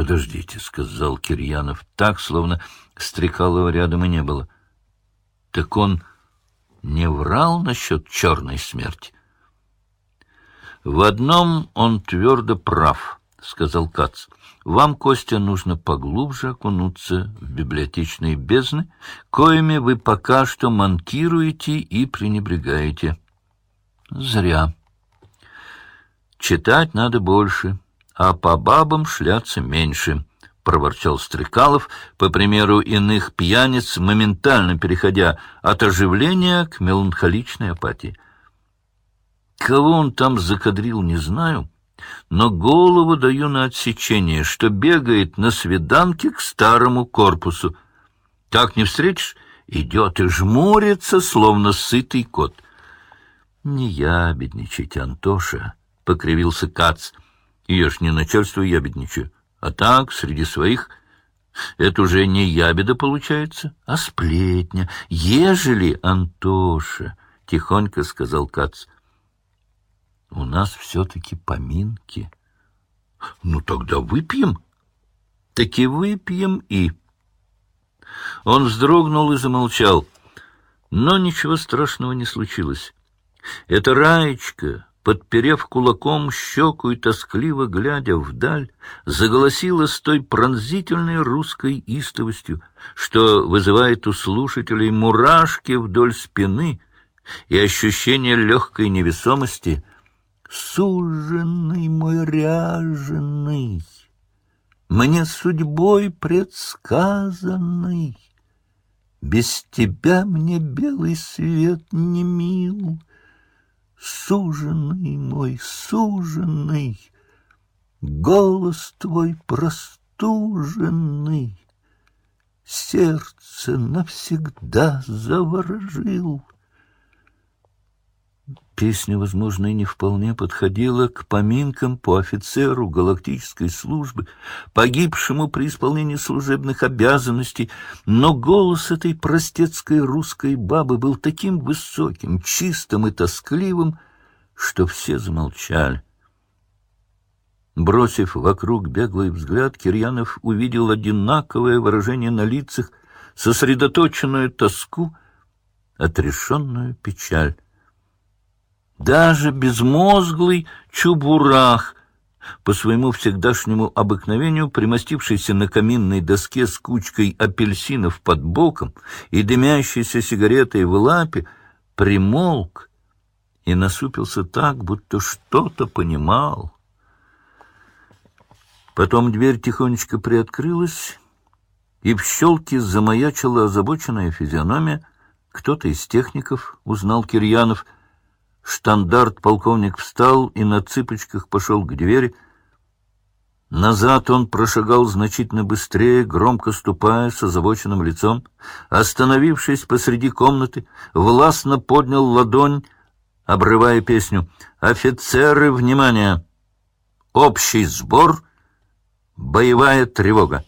Подождите, — сказал Кирьянов, так, словно Стрекалова рядом и не было. Так он не врал насчет черной смерти? В одном он твердо прав, — сказал Кац. Вам, Костя, нужно поглубже окунуться в библиотечные бездны, коими вы пока что манкируете и пренебрегаете. Зря. Читать надо больше, а по бабам шляться меньше, — проворчал Стрекалов, по примеру иных пьяниц, моментально переходя от оживления к меланхоличной апатии. Кого он там закадрил, не знаю, но голову даю на отсечение, что бегает на свиданке к старому корпусу. Так не встретишь, идет и жмурится, словно сытый кот. — Не ябедничайте, Антоша, — покривился Кац. — Я ж не начальство ябедничаю, а так, среди своих... Это уже не ябеда получается, а сплетня. Ежели, Антоша, — тихонько сказал Кац, — у нас все-таки поминки. Ну, тогда выпьем. Таки выпьем и... Он вздрогнул и замолчал. Но ничего страшного не случилось. Эта Раечка, подперев кулаком щеку и тоскливо глядя вдаль, заголосила с той пронзительной русской истовостью, что вызывает у слушателей мурашки вдоль спины и ощущение легкой невесомости — Суженный мой ряженый, Мне судьбой предсказанный, Без тебя мне белый свет не мил. Суженный мой, суженный, Голос твой простуженный, Сердце навсегда заворожил. Песня, возможно, и не вполне подходила к поминкам по офицеру галактической службы, погибшему при исполнении служебных обязанностей, но голос этой простецкой русской бабы был таким высоким, чистым и тоскливым, что все замолчали. Бросив вокруг беглый взгляд, Кирьянов увидел одинаковое выражение на лицах, сосредоточенную тоску, отрешенную печаль. Даже безмозглый чубурах, по своему всегдашнему обыкновению, примостившийся на каминной доске с кучкой апельсинов под боком и дымящейся сигаретой в лапе, примолк и насупился так, будто что-то понимал. Потом дверь тихонечко приоткрылась, и в щелке замаячила озабоченная физиономия. Кто-то из техников, узнал Кирьянов, — Штандарт-полковник встал и на цыпочках пошел к двери. Назад он прошагал значительно быстрее, громко ступая с озабоченным лицом. Остановившись посреди комнаты, властно поднял ладонь, обрывая песню. «Офицеры, внимание! Общий сбор! Боевая тревога!»